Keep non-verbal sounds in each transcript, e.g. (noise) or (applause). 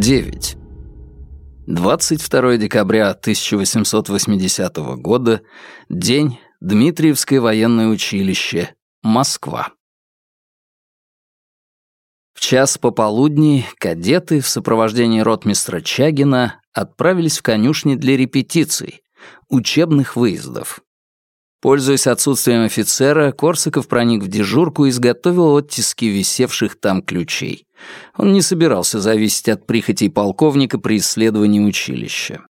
9. 22 декабря 1880 года, день, Дмитриевское военное училище, Москва. В час пополудни кадеты в сопровождении ротмистра Чагина отправились в конюшни для репетиций, учебных выездов. Пользуясь отсутствием офицера, Корсаков проник в дежурку и изготовил оттиски висевших там ключей. Он не собирался зависеть от прихотей полковника при исследовании училища.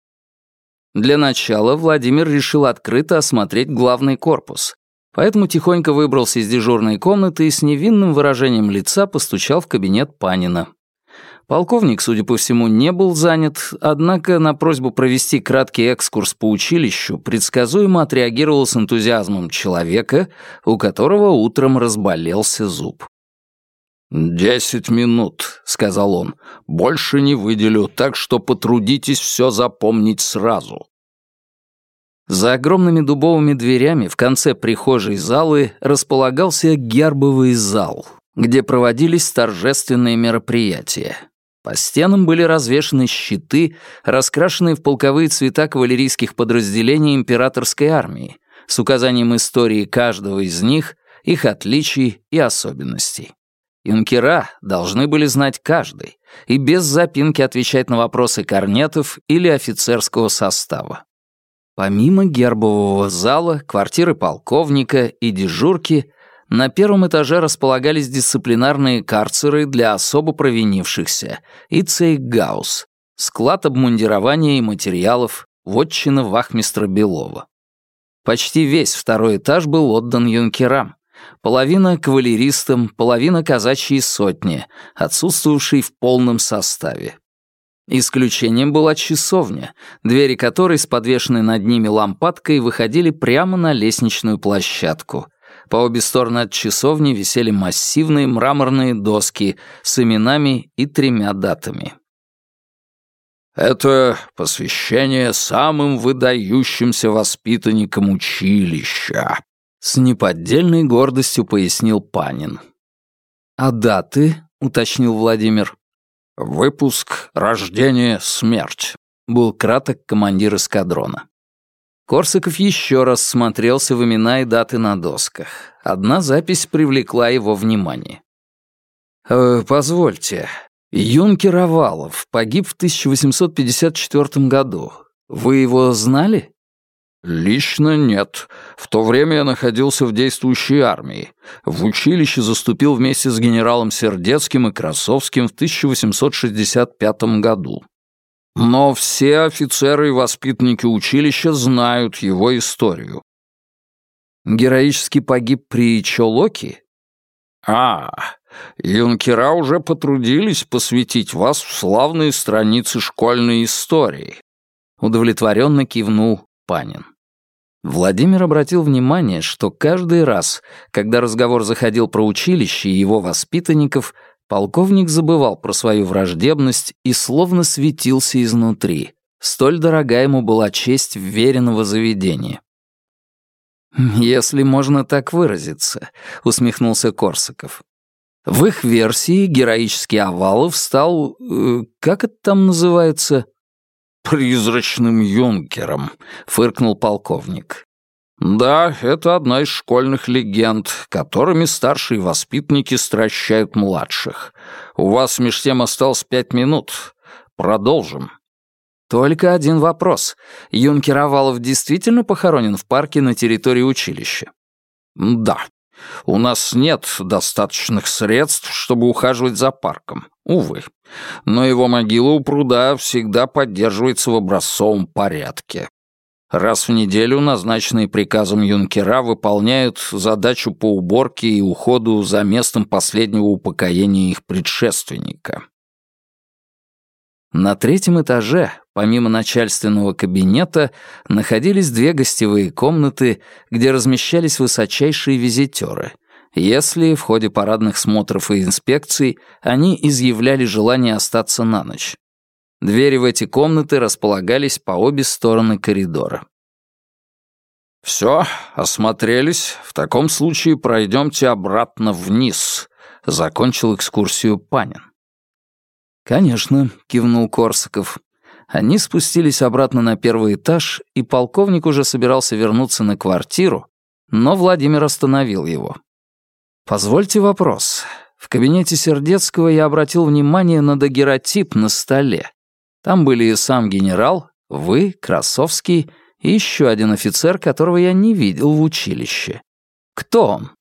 Для начала Владимир решил открыто осмотреть главный корпус, поэтому тихонько выбрался из дежурной комнаты и с невинным выражением лица постучал в кабинет Панина. Полковник, судя по всему, не был занят, однако на просьбу провести краткий экскурс по училищу предсказуемо отреагировал с энтузиазмом человека, у которого утром разболелся зуб. «Десять минут», — сказал он. «Больше не выделю, так что потрудитесь все запомнить сразу». За огромными дубовыми дверями в конце прихожей залы располагался гербовый зал, где проводились торжественные мероприятия. По стенам были развешаны щиты, раскрашенные в полковые цвета кавалерийских подразделений императорской армии, с указанием истории каждого из них, их отличий и особенностей. Юнкера должны были знать каждый и без запинки отвечать на вопросы корнетов или офицерского состава. Помимо гербового зала, квартиры полковника и дежурки на первом этаже располагались дисциплинарные карцеры для особо провинившихся и цейгаус, склад обмундирования и материалов, вотчина вахмистра Белова. Почти весь второй этаж был отдан юнкерам. Половина кавалеристам, половина казачьей сотни, отсутствовавшей в полном составе. Исключением была часовня, двери которой с подвешенной над ними лампадкой выходили прямо на лестничную площадку — по обе стороны от часовни висели массивные мраморные доски с именами и тремя датами. «Это посвящение самым выдающимся воспитанникам училища», с неподдельной гордостью пояснил Панин. «А даты?» — уточнил Владимир. «Выпуск, рождение, смерть», — был краток командир эскадрона. Корсаков еще раз смотрелся в имена и даты на досках. Одна запись привлекла его внимание. «Э, «Позвольте, юнкер Овалов погиб в 1854 году. Вы его знали?» «Лично нет. В то время я находился в действующей армии. В училище заступил вместе с генералом Сердецким и Красовским в 1865 году. Но все офицеры и воспитанники училища знают его историю. Героически погиб при Чолоке? А, юнкера уже потрудились посвятить вас в славные страницы школьной истории. Удовлетворенно кивнул Панин. Владимир обратил внимание, что каждый раз, когда разговор заходил про училище и его воспитанников, Полковник забывал про свою враждебность и словно светился изнутри. Столь дорога ему была честь вверенного заведения. «Если можно так выразиться», — усмехнулся Корсаков. В их версии героический Овалов стал... Э, как это там называется? «Призрачным юнкером», — фыркнул полковник. Да, это одна из школьных легенд, которыми старшие воспитанники стращают младших. У вас меж тем осталось пять минут. Продолжим. Только один вопрос. Юнкер Овалов действительно похоронен в парке на территории училища? Да. У нас нет достаточных средств, чтобы ухаживать за парком. Увы. Но его могила у пруда всегда поддерживается в образцовом порядке. Раз в неделю назначенные приказом юнкера выполняют задачу по уборке и уходу за местом последнего упокоения их предшественника. На третьем этаже, помимо начальственного кабинета, находились две гостевые комнаты, где размещались высочайшие визитеры, если в ходе парадных смотров и инспекций они изъявляли желание остаться на ночь. Двери в эти комнаты располагались по обе стороны коридора. «Все, осмотрелись. В таком случае пройдемте обратно вниз», — закончил экскурсию Панин. «Конечно», — кивнул Корсаков. Они спустились обратно на первый этаж, и полковник уже собирался вернуться на квартиру, но Владимир остановил его. «Позвольте вопрос. В кабинете Сердецкого я обратил внимание на дагеротип на столе. Там были и сам генерал, вы, Красовский и еще один офицер, которого я не видел в училище. Кто он?»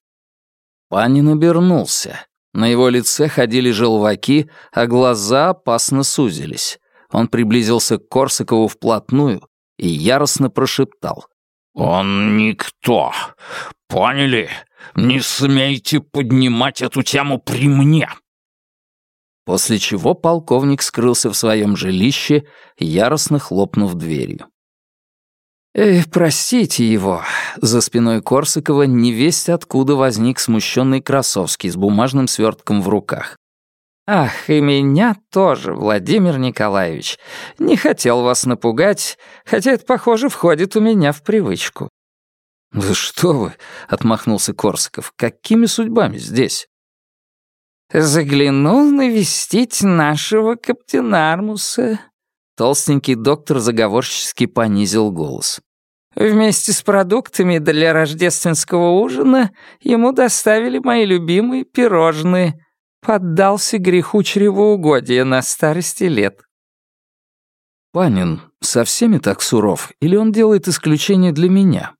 Панин обернулся. На его лице ходили желваки, а глаза опасно сузились. Он приблизился к Корсакову вплотную и яростно прошептал. «Он никто. Поняли? Не смейте поднимать эту тему при мне!» После чего полковник скрылся в своем жилище, яростно хлопнув дверью. «Эх, простите его!» За спиной Корсакова невесть откуда возник смущенный Красовский с бумажным свертком в руках. «Ах, и меня тоже, Владимир Николаевич. Не хотел вас напугать, хотя это, похоже, входит у меня в привычку». «Да что вы!» — отмахнулся Корсаков. «Какими судьбами здесь?» «Заглянул навестить нашего каптена Армуса». Толстенький доктор заговорчески понизил голос. Вместе с продуктами для рождественского ужина ему доставили мои любимые пирожные — Поддался греху чревоугодия на старости лет. Панин со всеми так суров, или он делает исключение для меня?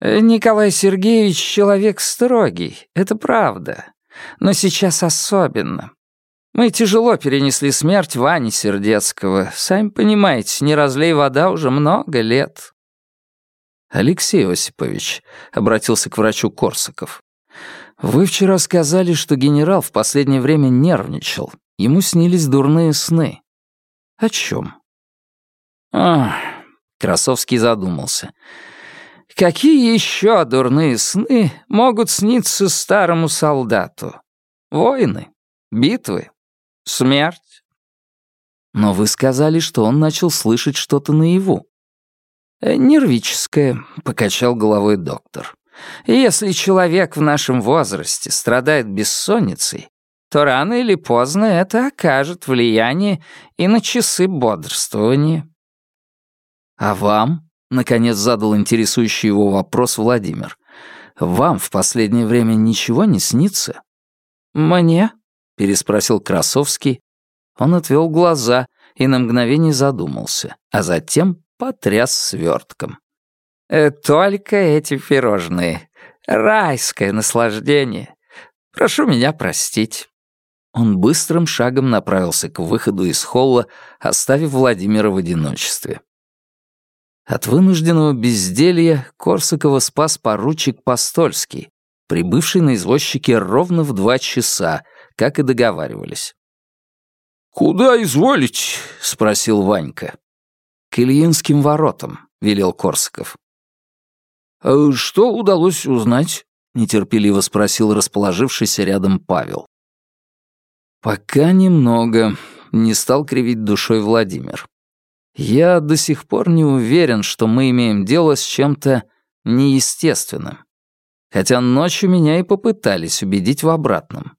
Николай Сергеевич человек строгий, это правда. Но сейчас особенно. Мы тяжело перенесли смерть Вани Сердецкого. Сами понимаете, не разлей вода уже много лет. Алексей Осипович обратился к врачу Корсаков. «Вы вчера сказали, что генерал в последнее время нервничал. Ему снились дурные сны. О чем?» «Ах...» — Красовский задумался. «Какие еще дурные сны могут сниться старому солдату? Войны? Битвы? Смерть?» «Но вы сказали, что он начал слышать что-то наяву». «Нервическое», — покачал головой доктор. Если человек в нашем возрасте страдает бессонницей, то рано или поздно это окажет влияние и на часы бодрствования. «А вам?» — наконец задал интересующий его вопрос Владимир. «Вам в последнее время ничего не снится?» «Мне?» — переспросил Красовский. Он отвел глаза и на мгновение задумался, а затем потряс свертком. Э, только эти пирожные. Райское наслаждение. Прошу меня простить». Он быстрым шагом направился к выходу из холла, оставив Владимира в одиночестве. От вынужденного безделья Корсакова спас поручик Постольский, прибывший на извозчике ровно в два часа, как и договаривались. «Куда изволить?» — спросил Ванька. «К Ильинским воротам», — велел Корсаков. «Э, «Что удалось узнать?» — нетерпеливо спросил расположившийся рядом Павел. «Пока немного», — не стал кривить душой Владимир. «Я до сих пор не уверен, что мы имеем дело с чем-то неестественным. Хотя ночью меня и попытались убедить в обратном».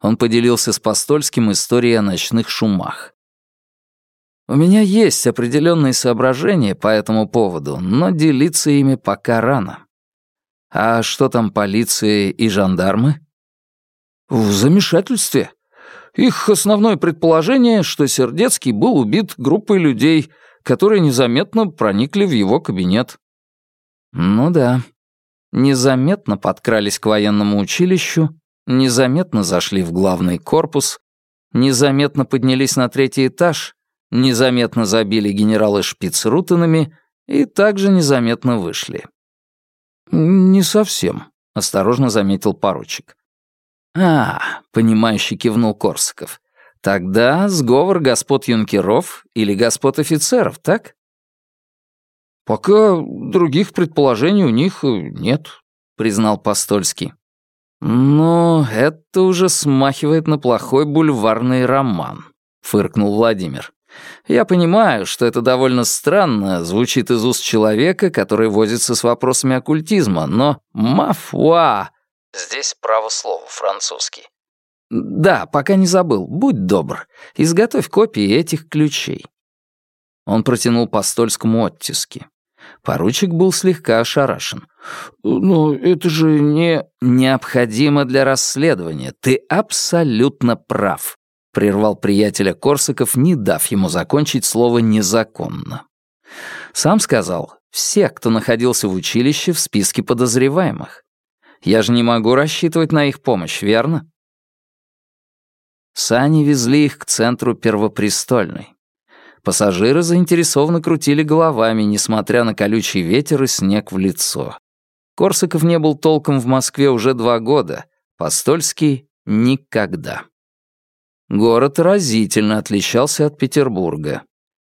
Он поделился с Постольским историей о ночных шумах. У меня есть определенные соображения по этому поводу, но делиться ими пока рано. А что там полиция и жандармы? В замешательстве. Их основное предположение, что Сердецкий был убит группой людей, которые незаметно проникли в его кабинет. Ну да. Незаметно подкрались к военному училищу, незаметно зашли в главный корпус, незаметно поднялись на третий этаж незаметно забили генералы шпицрутенами и также незаметно вышли. «Не совсем», — осторожно заметил поручик. «А, — понимающе кивнул Корсаков, — тогда сговор господ юнкеров или господ офицеров, так?» «Пока других предположений у них нет», — признал Постольский. «Но это уже смахивает на плохой бульварный роман», — фыркнул Владимир. Я понимаю, что это довольно странно, звучит из уст человека, который возится с вопросами оккультизма, но мафуа... Здесь право слово, французский. Да, пока не забыл, будь добр, изготовь копии этих ключей». Он протянул Постольскому оттиски. Поручик был слегка ошарашен. «Но это же не...» «Необходимо для расследования. Ты абсолютно прав», — прервал приятеля Корсаков, не дав ему закончить слово «незаконно». Сам сказал, все, кто находился в училище, в списке подозреваемых. Я же не могу рассчитывать на их помощь, верно? Сани везли их к центру Первопрестольной. Пассажиры заинтересованно крутили головами, несмотря на колючий ветер и снег в лицо. Корсаков не был толком в Москве уже два года, Постольский — никогда. Город разительно отличался от Петербурга.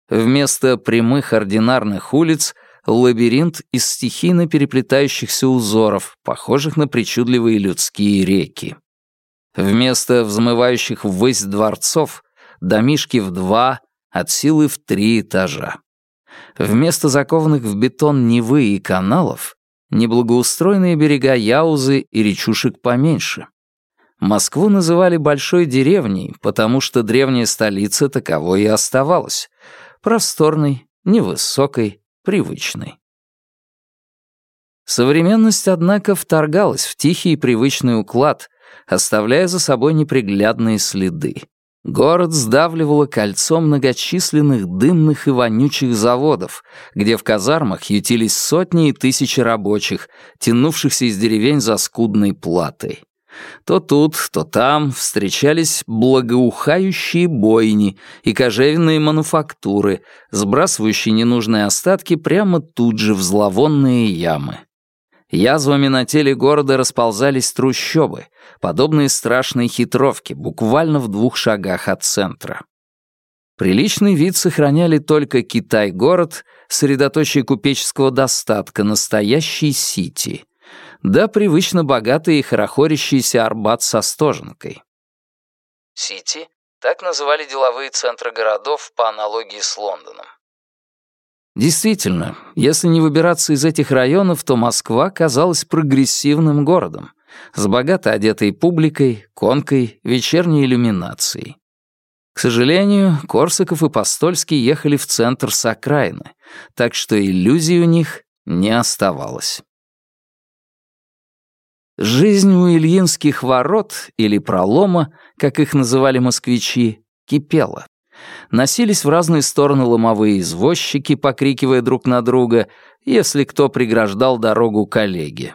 Вместо прямых ординарных улиц — лабиринт из стихийно переплетающихся узоров, похожих на причудливые людские реки. Вместо взмывающих ввысь дворцов — домишки в два, от силы в три этажа. Вместо закованных в бетон Невы и каналов — неблагоустроенные берега Яузы и речушек поменьше. Москву называли большой деревней, потому что древняя столица таковой и оставалась. Просторной, невысокой, привычной. Современность, однако, вторгалась в тихий и привычный уклад, оставляя за собой неприглядные следы. Город сдавливало кольцом многочисленных дымных и вонючих заводов, где в казармах ютились сотни и тысячи рабочих, тянувшихся из деревень за скудной платой. То тут, то там встречались благоухающие бойни и кожевенные мануфактуры, сбрасывающие ненужные остатки прямо тут же в зловонные ямы. Язвами на теле города расползались трущобы, подобные страшной хитровке, буквально в двух шагах от центра. Приличный вид сохраняли только Китай-город, средоточие купеческого достатка, настоящий Сити, да привычно богатый и хорохорящийся Арбат со Стоженкой. Сити — так называли деловые центры городов по аналогии с Лондоном. Действительно, если не выбираться из этих районов, то Москва казалась прогрессивным городом, с богато одетой публикой, конкой, вечерней иллюминацией. К сожалению, Корсаков и Постольский ехали в центр с окраины, так что иллюзий у них не оставалось. Жизнь у Ильинских ворот, или пролома, как их называли москвичи, кипела. Носились в разные стороны ломовые извозчики, покрикивая друг на друга, если кто преграждал дорогу коллеге.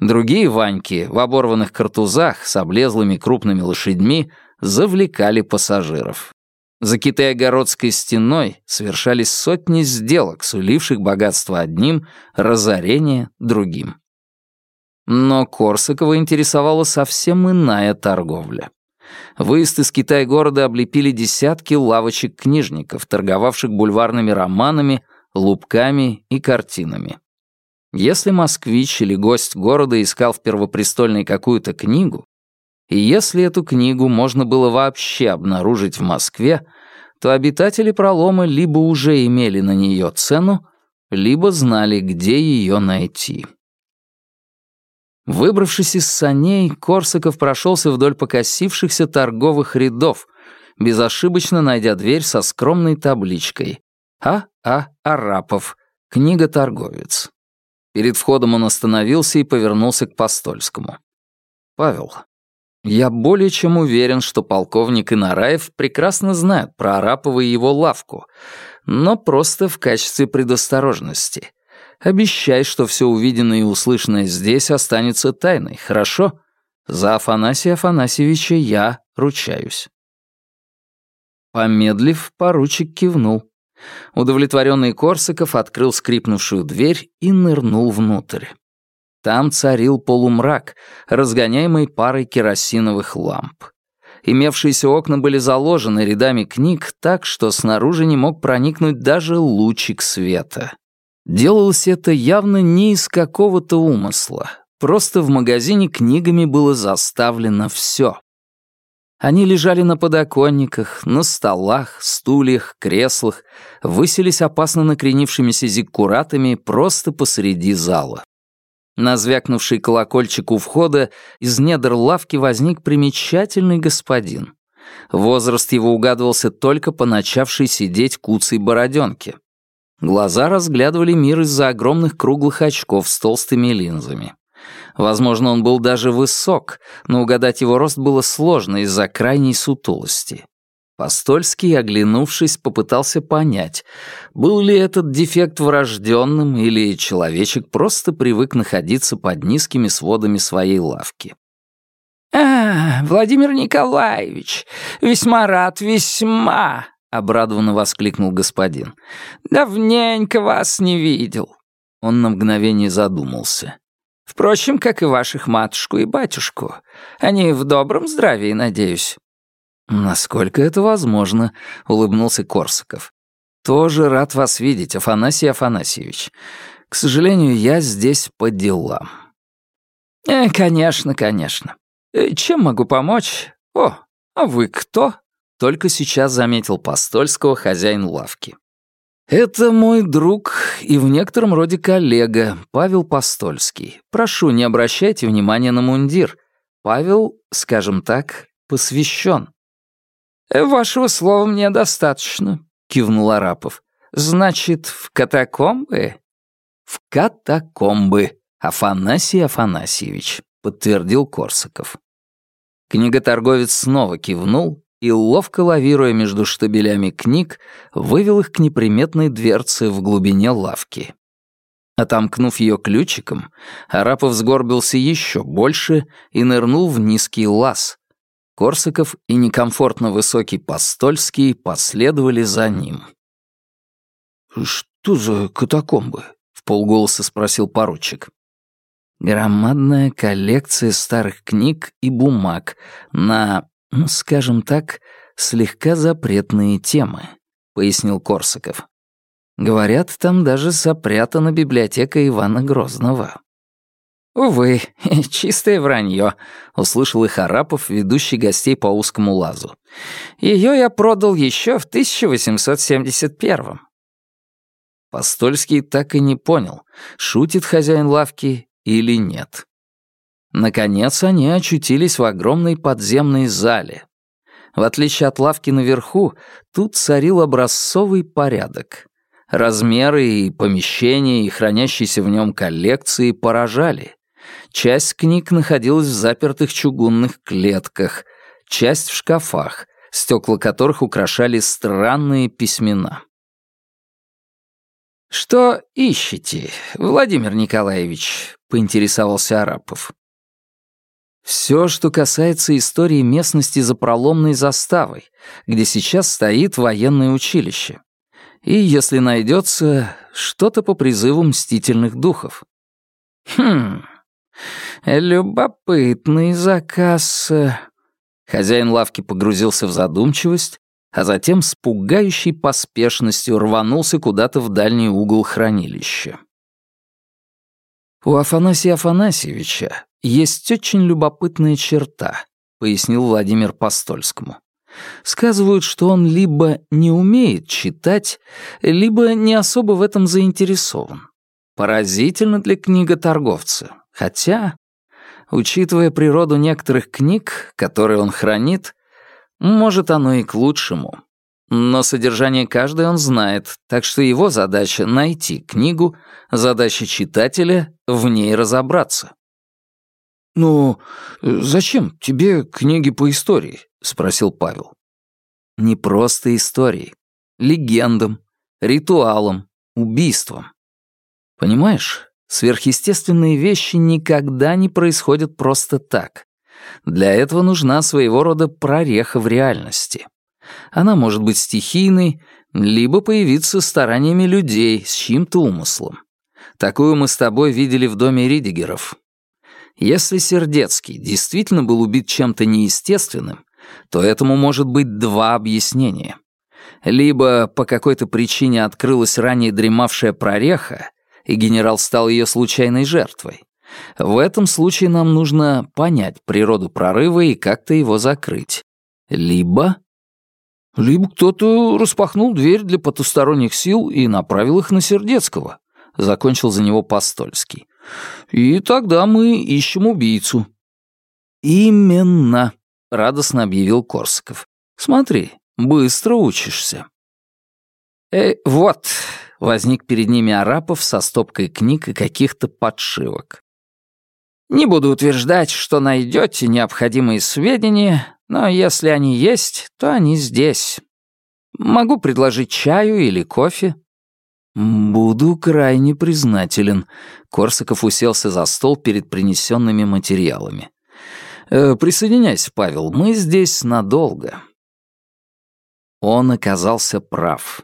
Другие Ваньки в оборванных картузах с облезлыми крупными лошадьми завлекали пассажиров. За Китайгородской стеной совершались сотни сделок, суливших богатство одним, разорение другим. Но Корсакова интересовала совсем иная торговля. Выезд из Китай-города облепили десятки лавочек-книжников, торговавших бульварными романами, лубками и картинами. Если москвич или гость города искал в Первопрестольной какую-то книгу, и если эту книгу можно было вообще обнаружить в Москве, то обитатели пролома либо уже имели на нее цену, либо знали, где ее найти. Выбравшись из саней, Корсаков прошелся вдоль покосившихся торговых рядов, безошибочно найдя дверь со скромной табличкой «А. А. Арапов. Книга-торговец». Перед входом он остановился и повернулся к Постольскому. «Павел, я более чем уверен, что полковник Инараев прекрасно знает про Арапова и его лавку, но просто в качестве предосторожности. Обещай, что все увиденное и услышанное здесь останется тайной, хорошо? За Афанасия Афанасьевича я ручаюсь». Помедлив, поручик кивнул. Удовлетворенный Корсаков открыл скрипнувшую дверь и нырнул внутрь. Там царил полумрак, разгоняемый парой керосиновых ламп. Имевшиеся окна были заложены рядами книг так, что снаружи не мог проникнуть даже лучик света. Делалось это явно не из какого-то умысла. Просто в магазине книгами было заставлено все. Они лежали на подоконниках, на столах, стульях, креслах, высились опасно накренившимися зиккуратами просто посреди зала. На звякнувший колокольчик у входа из недр лавки возник примечательный господин. Возраст его угадывался только по начавшей сидеть куцей бороденке. Глаза разглядывали мир из-за огромных круглых очков с толстыми линзами. Возможно, он был даже высок, но угадать его рост было сложно из-за крайней сутулости. Постольский, оглянувшись, попытался понять, был ли этот дефект врожденным или человечек просто привык находиться под низкими сводами своей лавки. «А, Владимир Николаевич, весьма рад, весьма!» — обрадованно воскликнул господин. «Давненько вас не видел». Он на мгновение задумался. «Впрочем, как и ваших матушку и батюшку. Они в добром здравии, надеюсь». «Насколько это возможно», — улыбнулся Корсаков. «Тоже рад вас видеть, Афанасий Афанасьевич. К сожалению, я здесь по делам». «Э, «Конечно, конечно. Э, чем могу помочь? О, а вы кто?» Только сейчас заметил Постольского хозяин лавки. «Это мой друг и в некотором роде коллега, Павел Постольский. Прошу, не обращайте внимания на мундир. Павел, скажем так, посвящен. «Вашего слова мне достаточно», — кивнул Арапов. «Значит, в катакомбы?» «В катакомбы, Афанасий Афанасьевич», — подтвердил Корсаков. Книготорговец снова кивнул и, ловко лавируя между штабелями книг, вывел их к неприметной дверце в глубине лавки. Отомкнув ее ключиком, Арапов сгорбился еще больше и нырнул в низкий лаз, Корсаков и некомфортно высокий Постольский последовали за ним. «Что за катакомбы?» — в полголоса спросил поручик. «Громадная коллекция старых книг и бумаг на, скажем так, слегка запретные темы», — пояснил Корсаков. «Говорят, там даже запрятана библиотека Ивана Грозного». «Увы, (laughs) чистое вранье», — услышал их Арапов, ведущий гостей по узкому лазу. «Ее я продал еще в 1871-м». Постольский так и не понял, шутит хозяин лавки или нет. Наконец они очутились в огромной подземной зале. В отличие от лавки наверху, тут царил образцовый порядок. Размеры и помещения, и хранящиеся в нем коллекции поражали. Часть книг находилась в запертых чугунных клетках, часть в шкафах, стекла которых украшали странные письмена. «Что ищете, Владимир Николаевич?» — поинтересовался Арапов. «Все, что касается истории местности за проломной заставой, где сейчас стоит военное училище. И, если найдется, что-то по призыву мстительных духов». «Хм, «Любопытный заказ». Хозяин лавки погрузился в задумчивость, а затем с пугающей поспешностью рванулся куда-то в дальний угол хранилища. «У Афанасия Афанасьевича есть очень любопытная черта», — пояснил Владимир Постольскому. «Сказывают, что он либо не умеет читать, либо не особо в этом заинтересован. Поразительно для книготорговца. Хотя, учитывая природу некоторых книг, которые он хранит, может, оно и к лучшему. Но содержание каждой он знает, так что его задача — найти книгу, задача читателя — в ней разобраться. «Ну, зачем тебе книги по истории?» — спросил Павел. «Не просто истории. Легендам, ритуалам, убийствам. Понимаешь, Сверхъестественные вещи никогда не происходят просто так. Для этого нужна своего рода прореха в реальности. Она может быть стихийной, либо появиться стараниями людей с чьим-то умыслом. Такую мы с тобой видели в доме Ридигеров. Если Сердецкий действительно был убит чем-то неестественным, то этому может быть два объяснения. Либо по какой-то причине открылась ранее дремавшая прореха, и генерал стал ее случайной жертвой. В этом случае нам нужно понять природу прорыва и как-то его закрыть. Либо... Либо кто-то распахнул дверь для потусторонних сил и направил их на Сердецкого. Закончил за него Постольский. И тогда мы ищем убийцу». «Именно», — радостно объявил Корсаков. «Смотри, быстро учишься». «Эй, вот», — возник перед ними Арапов со стопкой книг и каких-то подшивок. «Не буду утверждать, что найдете необходимые сведения, но если они есть, то они здесь. Могу предложить чаю или кофе». «Буду крайне признателен», — Корсаков уселся за стол перед принесенными материалами. «Э, «Присоединяйся, Павел, мы здесь надолго». Он оказался прав.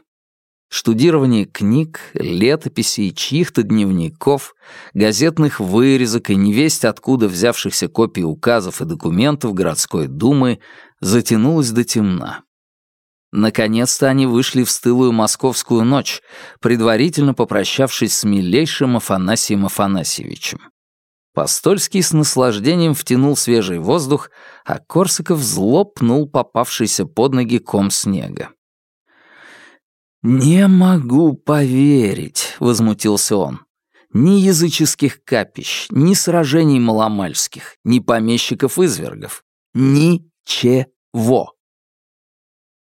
Штудирование книг, летописей, чьих-то дневников, газетных вырезок и невесть откуда взявшихся копий указов и документов городской думы затянулось до темна. Наконец-то они вышли в стылую московскую ночь, предварительно попрощавшись с милейшим Афанасием Афанасьевичем. Постольский с наслаждением втянул свежий воздух, а Корсаков зло пнул попавшийся под ноги ком снега. «Не могу поверить», — возмутился он. «Ни языческих капищ, ни сражений маломальских, ни помещиков-извергов. Ничего».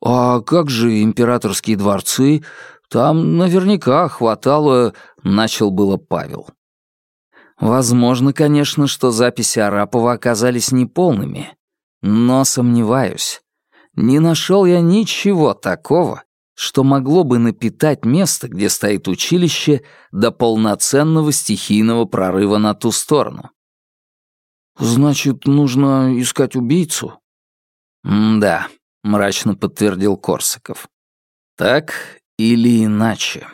«А как же императорские дворцы? Там наверняка хватало...» — начал было Павел. Возможно, конечно, что записи Арапова оказались неполными, но сомневаюсь. Не нашел я ничего такого, что могло бы напитать место, где стоит училище, до полноценного стихийного прорыва на ту сторону. «Значит, нужно искать убийцу?» «Да», — мрачно подтвердил Корсаков. «Так или иначе».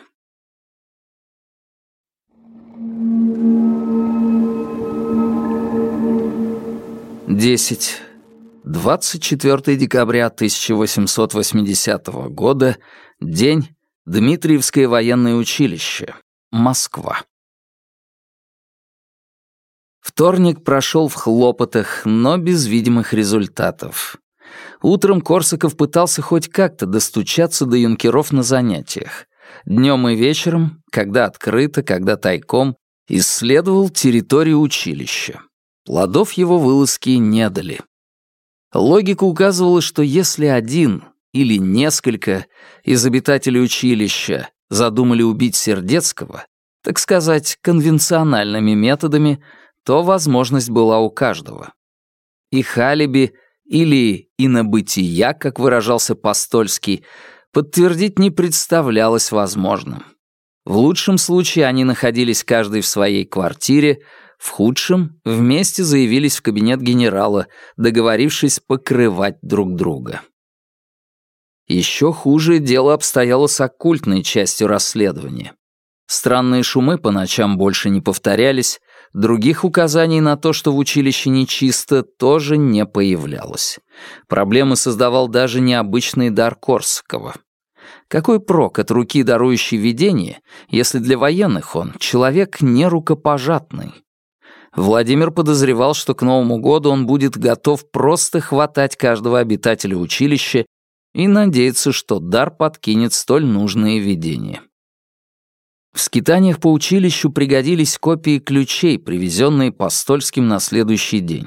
Десять. 24 декабря 1880 года. День. Дмитриевское военное училище. Москва. Вторник прошел в хлопотах, но без видимых результатов. Утром Корсаков пытался хоть как-то достучаться до юнкеров на занятиях. Днем и вечером, когда открыто, когда тайком, исследовал территорию училища. Плодов его вылазки не дали. Логика указывала, что если один или несколько из обитателей училища задумали убить Сердецкого, так сказать, конвенциональными методами, то возможность была у каждого. И Халиби или инобытия, как выражался Постольский, подтвердить не представлялось возможным. В лучшем случае они находились каждый в своей квартире, в худшем вместе заявились в кабинет генерала, договорившись покрывать друг друга. Еще хуже дело обстояло с оккультной частью расследования. Странные шумы по ночам больше не повторялись, других указаний на то, что в училище нечисто, тоже не появлялось. Проблемы создавал даже необычный дар Корсакова. Какой прок от руки, дарующей видение, если для военных он человек нерукопожатный? Владимир подозревал, что к Новому году он будет готов просто хватать каждого обитателя училища и надеяться, что дар подкинет столь нужные видения. В скитаниях по училищу пригодились копии ключей, привезенные Постольским на следующий день.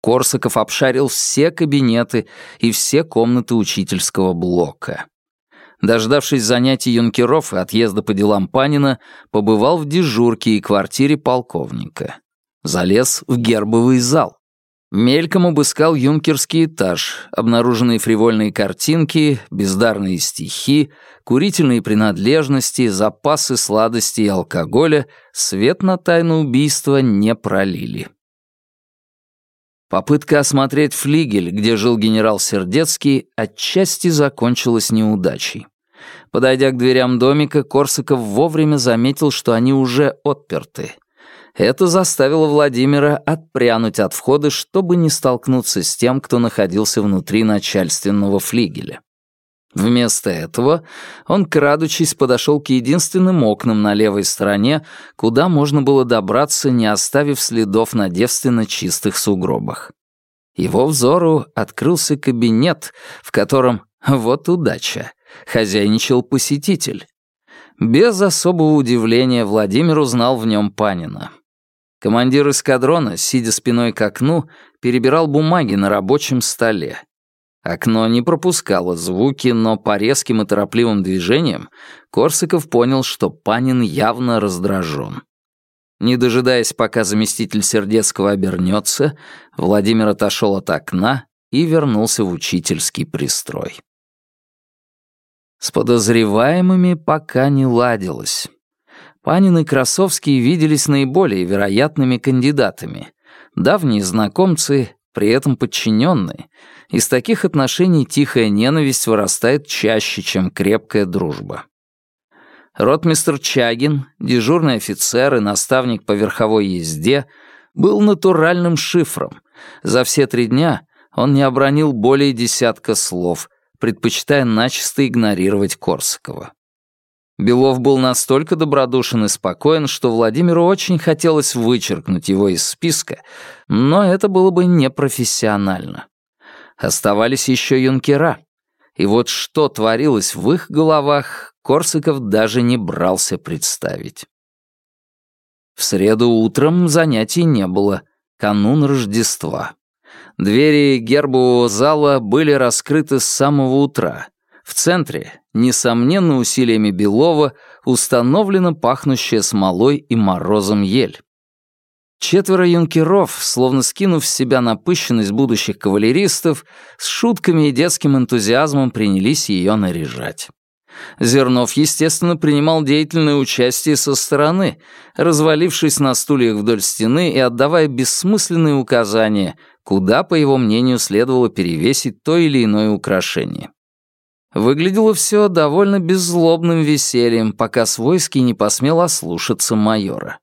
Корсаков обшарил все кабинеты и все комнаты учительского блока. Дождавшись занятий юнкеров и отъезда по делам Панина, побывал в дежурке и квартире полковника. Залез в гербовый зал. Мельком обыскал юнкерский этаж, обнаруженные фривольные картинки, бездарные стихи, курительные принадлежности, запасы сладостей и алкоголя свет на тайну убийства не пролили. Попытка осмотреть флигель, где жил генерал Сердецкий, отчасти закончилась неудачей. Подойдя к дверям домика, Корсаков вовремя заметил, что они уже отперты — это заставило Владимира отпрянуть от входа, чтобы не столкнуться с тем, кто находился внутри начальственного флигеля. Вместо этого он, крадучись, подошел к единственным окнам на левой стороне, куда можно было добраться, не оставив следов на девственно чистых сугробах. Его взору открылся кабинет, в котором, вот удача, хозяйничал посетитель. Без особого удивления Владимир узнал в нем Панина. Командир эскадрона, сидя спиной к окну, перебирал бумаги на рабочем столе. Окно не пропускало звуки, но по резким и торопливым движениям Корсаков понял, что Панин явно раздражен. Не дожидаясь, пока заместитель Сердецкого обернется, Владимир отошел от окна и вернулся в учительский пристрой. С подозреваемыми пока не ладилось. Панин и Красовский виделись наиболее вероятными кандидатами. Давние знакомцы, при этом подчиненные. Из таких отношений тихая ненависть вырастает чаще, чем крепкая дружба. Ротмистр Чагин, дежурный офицер и наставник по верховой езде, был натуральным шифром. За все три дня он не обронил более десятка слов, предпочитая начисто игнорировать Корсакова. Белов был настолько добродушен и спокоен, что Владимиру очень хотелось вычеркнуть его из списка, но это было бы непрофессионально. Оставались еще юнкера. И вот что творилось в их головах, Корсаков даже не брался представить. В среду утром занятий не было, канун Рождества. Двери гербового зала были раскрыты с самого утра, в центре, несомненно усилиями Белова, установлена пахнущая смолой и морозом ель. Четверо юнкеров, словно скинув с себя напыщенность будущих кавалеристов, с шутками и детским энтузиазмом принялись ее наряжать. Зернов, естественно, принимал деятельное участие со стороны, развалившись на стульях вдоль стены и отдавая бессмысленные указания, куда, по его мнению, следовало перевесить то или иное украшение. Выглядело все довольно беззлобным весельем, пока Свойский не посмел ослушаться майора.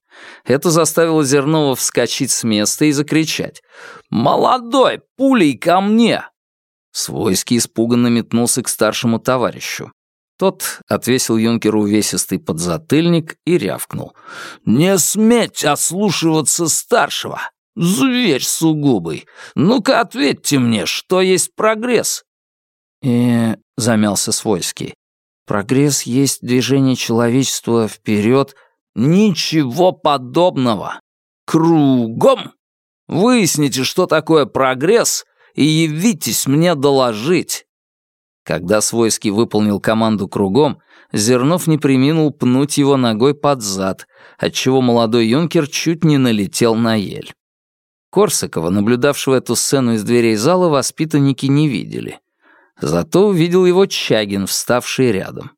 Это заставило Зернова вскочить с места и закричать. «Молодой, пулей ко мне!» Свойский испуганно метнулся к старшему товарищу. Тот отвесил юнкеру увесистый подзатыльник и рявкнул. «Не сметь ослушиваться старшего! Зверь сугубый! Ну-ка ответьте мне, что есть прогресс!» «И — замялся Свойский. «Прогресс есть движение человечества вперед. Ничего подобного! Кругом! Выясните, что такое прогресс, и явитесь мне доложить!» Когда Свойский выполнил команду кругом, Зернов не приминул пнуть его ногой под зад, отчего молодой юнкер чуть не налетел на ель. Корсакова, наблюдавшего эту сцену из дверей зала, воспитанники не видели. Зато увидел его Чагин, вставший рядом.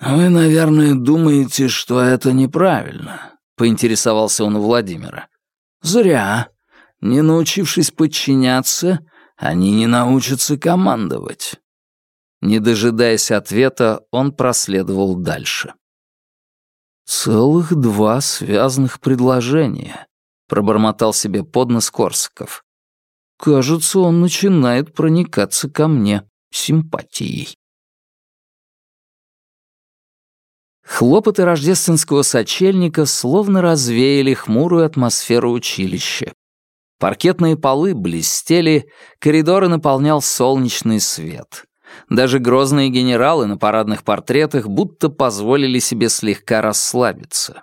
«Вы, наверное, думаете, что это неправильно», — поинтересовался он у Владимира. «Зря. Не научившись подчиняться, они не научатся командовать». Не дожидаясь ответа, он проследовал дальше. «Целых два связанных предложения», — пробормотал себе под нос Корсаков. Кажется, он начинает проникаться ко мне симпатией. Хлопоты рождественского сочельника словно развеяли хмурую атмосферу училища. Паркетные полы блестели, коридоры наполнял солнечный свет. Даже грозные генералы на парадных портретах будто позволили себе слегка расслабиться.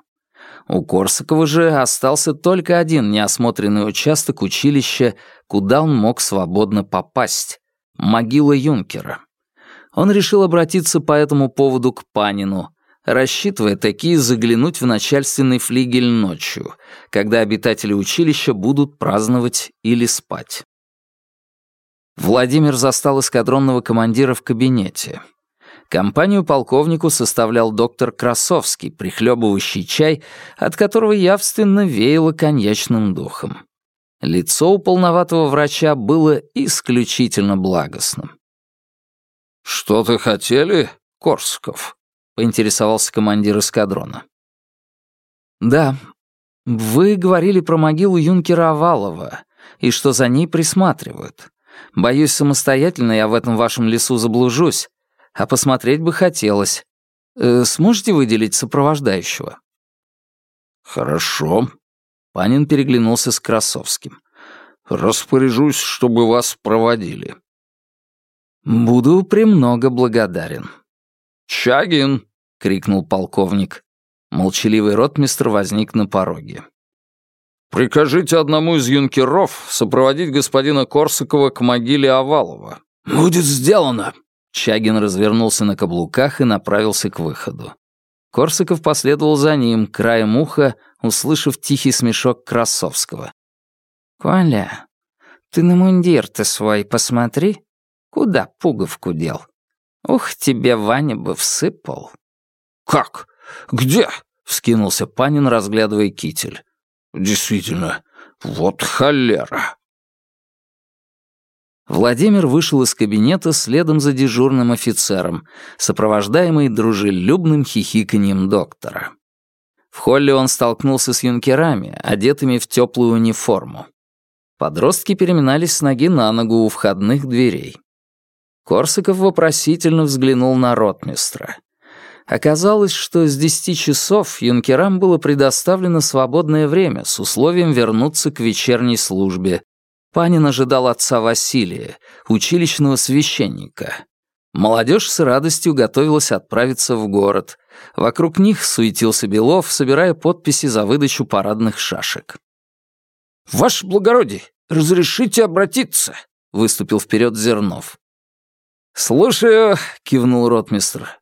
У Корсакова же остался только один неосмотренный участок училища, куда он мог свободно попасть — могила юнкера. Он решил обратиться по этому поводу к Панину, рассчитывая такие заглянуть в начальственный флигель ночью, когда обитатели училища будут праздновать или спать. Владимир застал эскадронного командира в кабинете. Компанию полковнику составлял доктор Красовский, прихлебывающий чай, от которого явственно веяло коньячным духом. Лицо у полноватого врача было исключительно благостным. «Что-то хотели, Корсков?» — поинтересовался командир эскадрона. «Да. Вы говорили про могилу юнкера Овалова и что за ней присматривают. Боюсь, самостоятельно я в этом вашем лесу заблужусь, а посмотреть бы хотелось. Э, сможете выделить сопровождающего?» «Хорошо». Панин переглянулся с Красовским. «Распоряжусь, чтобы вас проводили». «Буду премного благодарен». «Чагин!» — крикнул полковник. Молчаливый ротмистр возник на пороге. «Прикажите одному из юнкеров сопроводить господина Корсакова к могиле Овалова». «Будет сделано!» Чагин развернулся на каблуках и направился к выходу. Корсаков последовал за ним, краем уха, услышав тихий смешок Красовского. «Коля, ты на мундир-то свой посмотри. Куда пуговку дел? Ух, тебе Ваня бы всыпал». «Как? Где?» — вскинулся Панин, разглядывая китель. «Действительно, вот холера!» Владимир вышел из кабинета следом за дежурным офицером, сопровождаемый дружелюбным хихиканьем доктора. В холле он столкнулся с юнкерами, одетыми в теплую униформу. Подростки переминались с ноги на ногу у входных дверей. Корсаков вопросительно взглянул на ротмистра. Оказалось, что с десяти часов юнкерам было предоставлено свободное время с условием вернуться к вечерней службе, Панин ожидал отца Василия, училищного священника. Молодежь с радостью готовилась отправиться в город. Вокруг них суетился Белов, собирая подписи за выдачу парадных шашек. «Ваше благородие, разрешите обратиться?» — выступил вперед Зернов. «Слушаю», — кивнул ротмистр.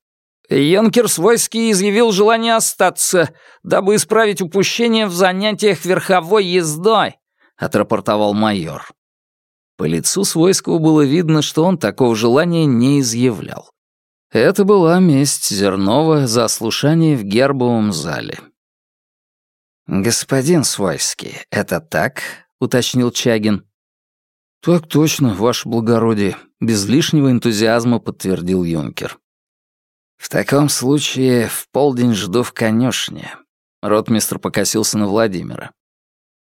«Юнкер Свойский изъявил желание остаться, дабы исправить упущение в занятиях верховой ездой отрапортовал майор. По лицу Свойского было видно, что он такого желания не изъявлял. Это была месть Зернова за слушание в гербовом зале. «Господин Свойский, это так?» — уточнил Чагин. «Так точно, ваше благородие», — без лишнего энтузиазма подтвердил юнкер. «В таком случае в полдень жду в конюшне». Ротмистр покосился на Владимира.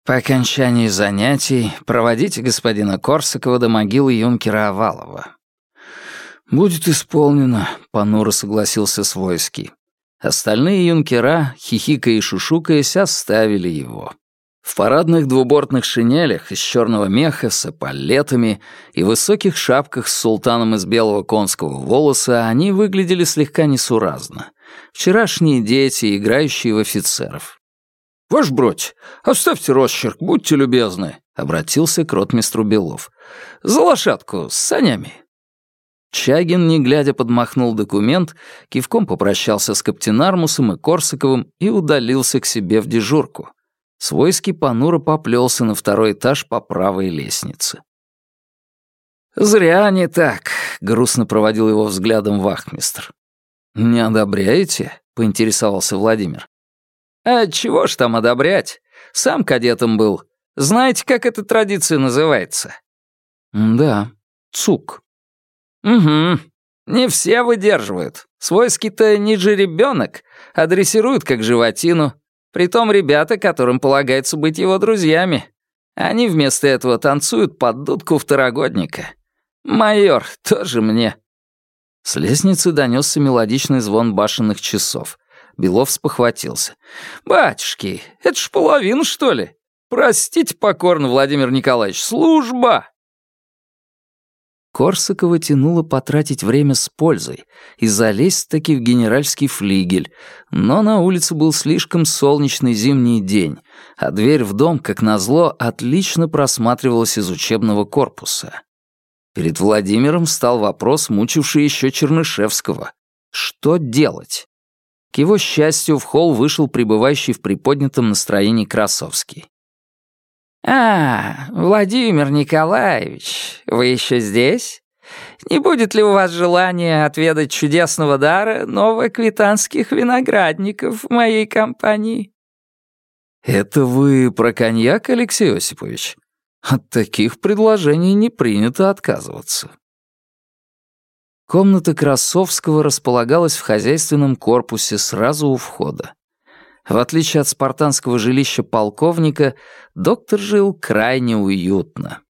По окончании занятий проводите господина Корсакова до могилы юнкера Овалова. «Будет исполнено», — понуро согласился Свойский. Остальные юнкера, хихикая и шушукаясь, оставили его. В парадных двубортных шинелях из черного меха с эполетами и высоких шапках с султаном из белого конского волоса они выглядели слегка несуразно. Вчерашние дети, играющие в офицеров. «Ваш бродь, оставьте росчерк, будьте любезны», — обратился к ротмистру Белов. «За лошадку, с санями». Чагин, не глядя, подмахнул документ, кивком попрощался с Каптенармусом и Корсаковым и удалился к себе в дежурку. Свойский понуро поплелся на второй этаж по правой лестнице. «Зря не так», — грустно проводил его взглядом вахмистр. «Не одобряете?» — поинтересовался Владимир. А чего ж там одобрять? Сам кадетом был. Знаете, как эта традиция называется? Да, цук. Угу. Не все выдерживают. Свойский-то не жеребенок, а дрессируют как животину. Притом ребята, которым полагается быть его друзьями. Они вместо этого танцуют под дудку второгодника. Майор, тоже мне. С лестницы донесся мелодичный звон башенных часов. Белов спохватился. «Батюшки, это ж половина, что ли? Простите покорно, Владимир Николаевич, служба!» Корсакова тянуло потратить время с пользой и залезть-таки в генеральский флигель, но на улице был слишком солнечный зимний день, а дверь в дом, как назло, отлично просматривалась из учебного корпуса. Перед Владимиром стал вопрос, мучивший еще Чернышевского. Что делать? К его счастью, в холл вышел пребывающий в приподнятом настроении Красовский. «А, Владимир Николаевич, вы еще здесь? Не будет ли у вас желания отведать чудесного дара новоквитанских виноградников в моей компании?» «Это вы про коньяк, Алексей Осипович? От таких предложений не принято отказываться». Комната Красовского располагалась в хозяйственном корпусе сразу у входа. В отличие от спартанского жилища полковника, доктор жил крайне уютно.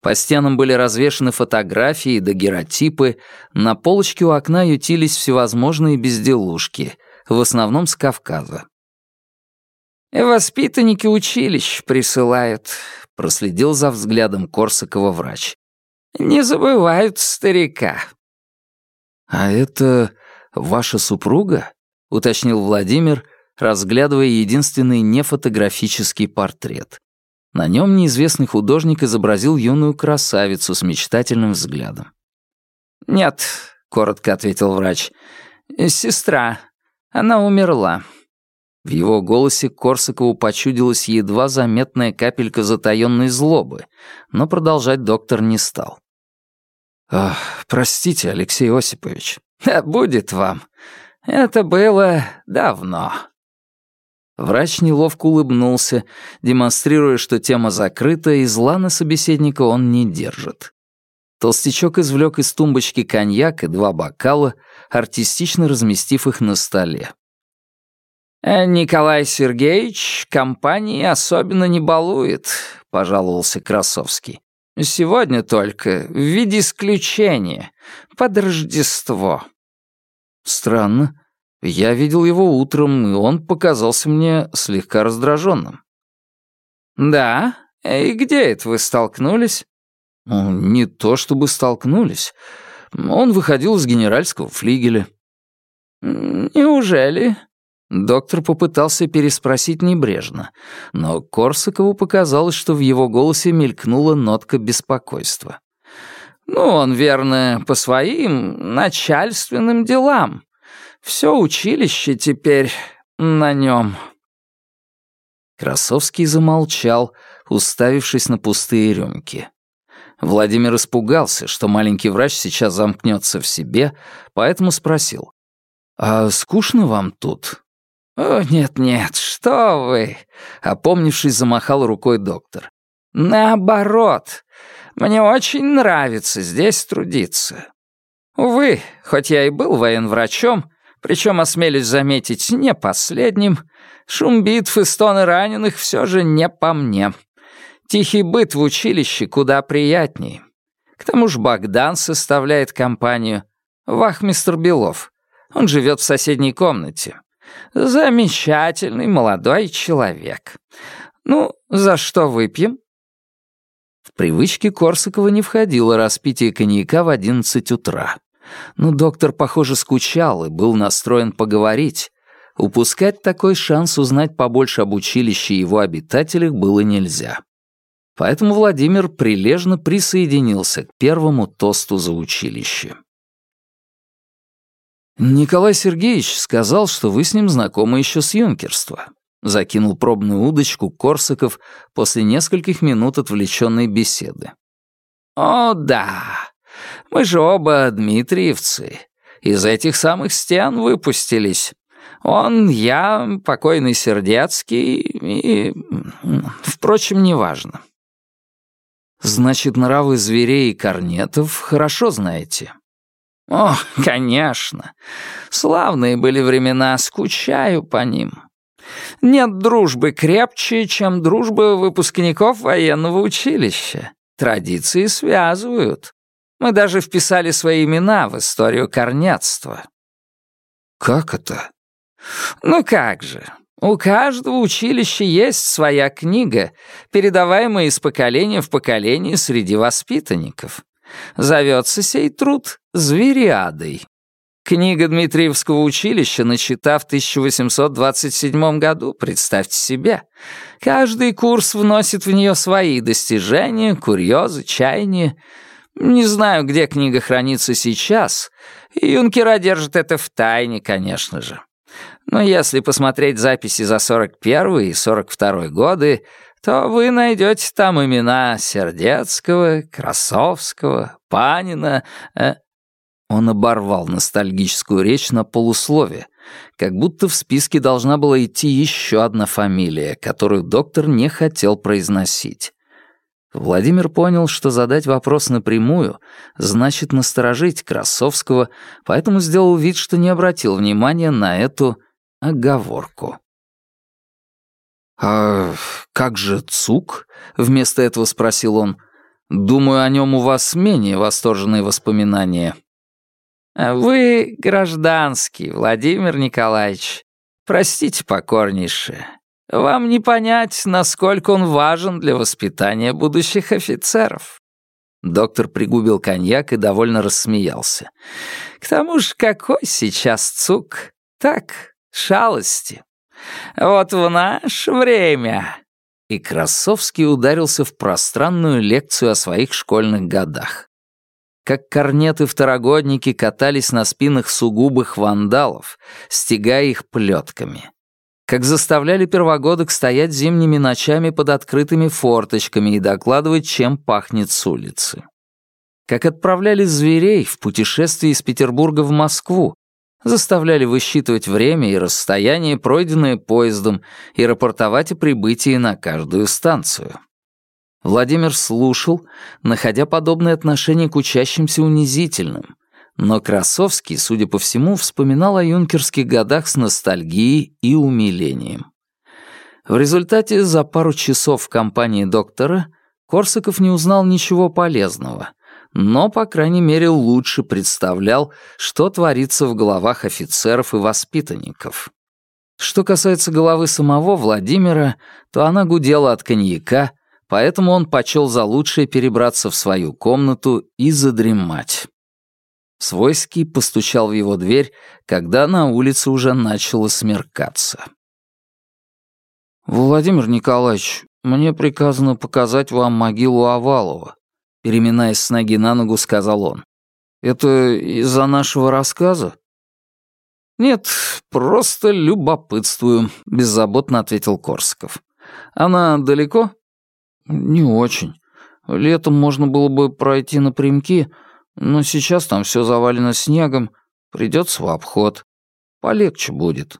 По стенам были развешаны фотографии и дагеротипы, на полочке у окна ютились всевозможные безделушки, в основном с Кавказа. «Воспитанники училищ присылают», — проследил за взглядом Корсакова врач. «Не забывают старика, «А это ваша супруга?» уточнил Владимир, разглядывая единственный нефотографический портрет. На нем неизвестный художник изобразил юную красавицу с мечтательным взглядом. «Нет», — коротко ответил врач, — «сестра. Она умерла». В его голосе Корсакову почудилась едва заметная капелька затаённой злобы, но продолжать доктор не стал. «Ах, простите, Алексей Осипович. будет вам. Это было давно». Врач неловко улыбнулся, демонстрируя, что тема закрыта, и зла на собеседника он не держит. Толстячок извлек из тумбочки коньяк и два бокала, артистично разместив их на столе. «Э, «Николай Сергеевич компании особенно не балует», — пожаловался Красовский. «Сегодня только, в виде исключения, под Рождество». «Странно. Я видел его утром, и он показался мне слегка раздраженным». «Да? И где это вы столкнулись?» «Ну, «Не то чтобы столкнулись. Он выходил из генеральского флигеля». «Неужели?» Доктор попытался переспросить небрежно, но Корсакову показалось, что в его голосе мелькнула нотка беспокойства. «Ну, он, верно, по своим начальственным делам. Все училище теперь на нем». Красовский замолчал, уставившись на пустые рюмки. Владимир испугался, что маленький врач сейчас замкнется в себе, поэтому спросил. «А скучно вам тут?» «О, нет-нет, что вы!» — опомнившись, замахал рукой доктор. «Наоборот, мне очень нравится здесь трудиться. Увы, хоть я и был военврачом, причем, осмелюсь заметить, не последним, шум битв и стоны раненых все же не по мне. Тихий быт в училище куда приятнее. К тому же Богдан составляет компанию. Вахмистр Белов. Он живет в соседней комнате. Замечательный молодой человек. Ну, за что выпьем? В привычке Корсакова не входило распитие коньяка в одиннадцать утра. Но доктор, похоже, скучал и был настроен поговорить. Упускать такой шанс узнать побольше об училище и его обитателях было нельзя. Поэтому Владимир прилежно присоединился к первому тосту за училище. «Николай Сергеевич сказал, что вы с ним знакомы еще с юнкерства», закинул пробную удочку Корсаков после нескольких минут отвлеченной беседы. «О, да, мы же оба дмитриевцы. Из этих самых стен выпустились. Он, я, покойный Сердецкий и... Впрочем, неважно». «Значит, нравы зверей и корнетов хорошо знаете?» О, конечно. Славные были времена, скучаю по ним. Нет дружбы крепче, чем дружба выпускников военного училища. Традиции связывают. Мы даже вписали свои имена в историю корнятства. Как это? Ну как же. У каждого училища есть своя книга, передаваемая из поколения в поколение среди воспитанников. Зовется сей труд «Звериадой». Книга Дмитриевского училища начата в 1827 году, представьте себе. Каждый курс вносит в нее свои достижения, курьезы, чаяния. Не знаю, где книга хранится сейчас, юнкера держат это в тайне, конечно же. Но если посмотреть записи за 41 и 42 годы, то вы найдете там имена Сердецкого, Красовского, Панина. Э... Он оборвал ностальгическую речь на полуслове, как будто в списке должна была идти еще одна фамилия, которую доктор не хотел произносить. Владимир понял, что задать вопрос напрямую значит насторожить Красовского, поэтому сделал вид, что не обратил внимания на эту оговорку. «А как же Цук?» — вместо этого спросил он. «Думаю, о нем у вас менее восторженные воспоминания». А «Вы гражданский, Владимир Николаевич. Простите покорнейше. Вам не понять, насколько он важен для воспитания будущих офицеров». Доктор пригубил коньяк и довольно рассмеялся. «К тому же какой сейчас Цук? Так, Шалости. Вот в наше время...» И Красовский ударился в пространную лекцию о своих школьных годах. Как корнеты-второгодники катались на спинах сугубых вандалов, стегая их плетками как заставляли первогодок стоять зимними ночами под открытыми форточками и докладывать, чем пахнет с улицы. Как отправляли зверей в путешествие из Петербурга в Москву, заставляли высчитывать время и расстояние, пройденное поездом, и рапортовать о прибытии на каждую станцию. Владимир слушал, находя подобное отношение к учащимся унизительным, но Красовский, судя по всему, вспоминал о юнкерских годах с ностальгией и умилением. В результате за пару часов в компании доктора Корсаков не узнал ничего полезного, но, по крайней мере, лучше представлял, что творится в головах офицеров и воспитанников. Что касается головы самого Владимира, то она гудела от коньяка, поэтому он почел за лучшее перебраться в свою комнату и задремать. Свойский постучал в его дверь, когда на улице уже начало смеркаться. «Владимир Николаевич, мне приказано показать вам могилу Овалова», переминаясь с ноги на ногу, сказал он. «Это из-за нашего рассказа?» «Нет, просто любопытствую», — беззаботно ответил Корсаков. «Она далеко?» «Не очень. Летом можно было бы пройти напрямки, но сейчас там все завалено снегом, придется в обход. Полегче будет.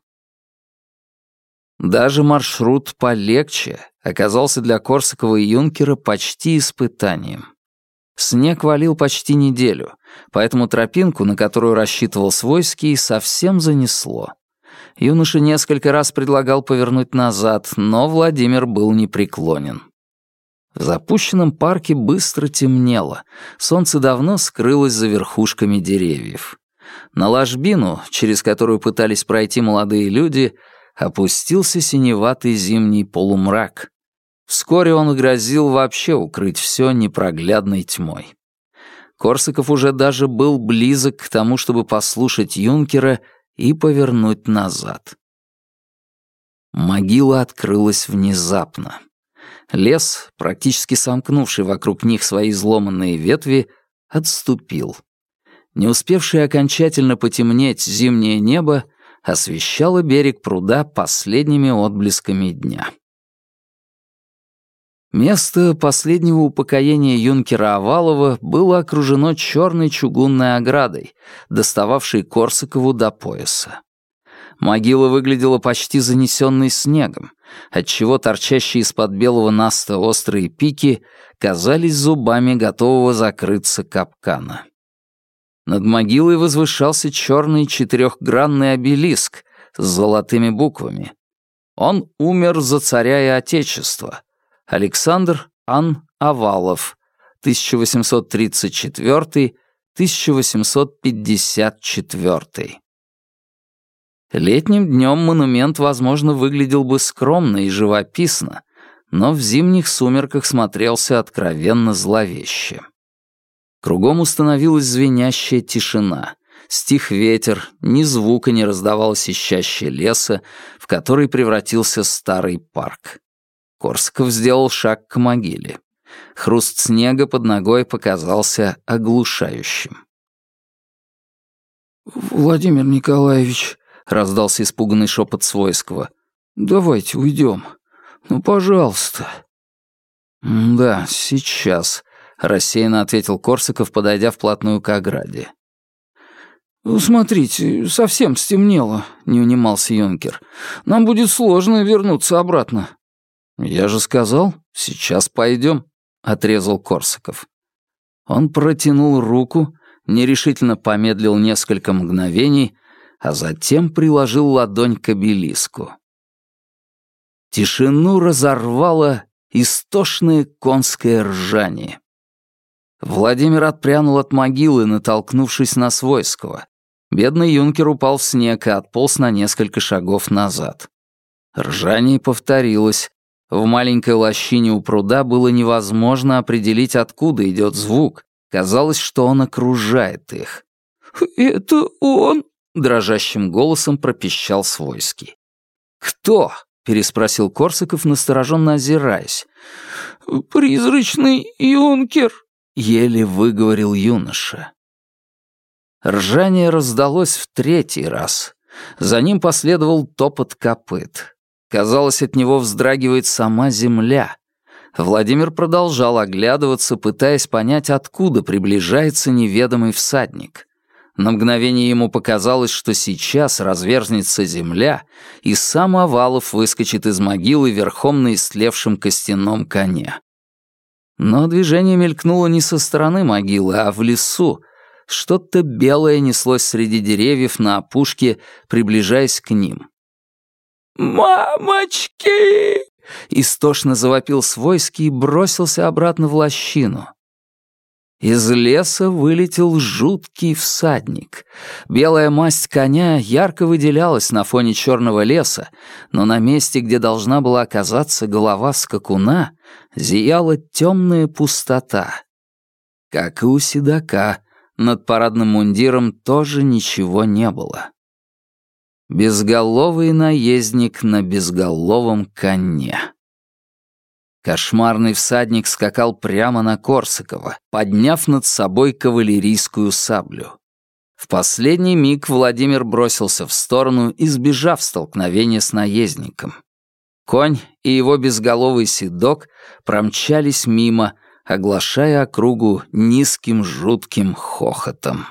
Даже маршрут полегче оказался для Корсакова и Юнкера почти испытанием. Снег валил почти неделю, поэтому тропинку, на которую рассчитывал Свойский, совсем занесло. Юноша несколько раз предлагал повернуть назад, но Владимир был непреклонен. В запущенном парке быстро темнело, солнце давно скрылось за верхушками деревьев. На ложбину, через которую пытались пройти молодые люди, опустился синеватый зимний полумрак. Вскоре он грозил вообще укрыть все непроглядной тьмой. Корсаков уже даже был близок к тому, чтобы послушать юнкера и повернуть назад. Могила открылась внезапно. Лес, практически сомкнувший вокруг них свои изломанные ветви, отступил. Не успевшее окончательно потемнеть зимнее небо освещало берег пруда последними отблесками дня. Место последнего упокоения юнкера Овалова было окружено черной чугунной оградой, достававшей Корсакову до пояса. Могила выглядела почти занесенной снегом, отчего торчащие из-под белого наста острые пики казались зубами готового закрыться капкана. Над могилой возвышался черный четырехгранный обелиск с золотыми буквами. Он умер за царя и отечество. Александр Ан Авалов, 1834-1854. Летним днем монумент, возможно, выглядел бы скромно и живописно, но в зимних сумерках смотрелся откровенно зловеще. Кругом установилась звенящая тишина. Стих ветер, ни звука не раздавалось из чаще леса, в который превратился старый парк. Корсаков сделал шаг к могиле. Хруст снега под ногой показался оглушающим. «Владимир Николаевич», — раздался испуганный шепот Свойского. «Давайте уйдем. Ну, пожалуйста». «Да, сейчас», — рассеянно ответил Корсаков, подойдя вплотную к ограде. «Ну, «Смотрите, совсем стемнело», — не унимался юнкер. «Нам будет сложно вернуться обратно». «Я же сказал, сейчас пойдем», — отрезал Корсаков. Он протянул руку, нерешительно помедлил несколько мгновений, а затем приложил ладонь к обелиску. Тишину разорвало истошное конское ржание. Владимир отпрянул от могилы, натолкнувшись на Свойского. Бедный юнкер упал в снег и отполз на несколько шагов назад. Ржание повторилось. В маленькой лощине у пруда было невозможно определить, откуда идет звук. Казалось, что он окружает их. «Это он!» — дрожащим голосом пропищал Свойский. «Кто?» — переспросил Корсаков, настороженно озираясь. «Призрачный юнкер», — еле выговорил юноша. Ржание раздалось в третий раз. За ним последовал топот копыт. Казалось, от него вздрагивает сама земля. Владимир продолжал оглядываться, пытаясь понять, откуда приближается неведомый всадник. На мгновение ему показалось, что сейчас разверзнется земля, и сам Овалов выскочит из могилы верхом на истлевшем костяном коне. Но движение мелькнуло не со стороны могилы, а в лесу. Что-то белое неслось среди деревьев на опушке, приближаясь к ним. «Мамочки!» — истошно завопил свойский и бросился обратно в лощину. Из леса вылетел жуткий всадник. Белая масть коня ярко выделялась на фоне черного леса, но на месте, где должна была оказаться голова скакуна, зияла темная пустота. Как и у седока, над парадным мундиром тоже ничего не было. Безголовый наездник на безголовом коне. Кошмарный всадник скакал прямо на Корсакова, подняв над собой кавалерийскую саблю. В последний миг Владимир бросился в сторону, избежав столкновения с наездником. Конь и его безголовый седок промчались мимо, оглашая округу низким жутким хохотом.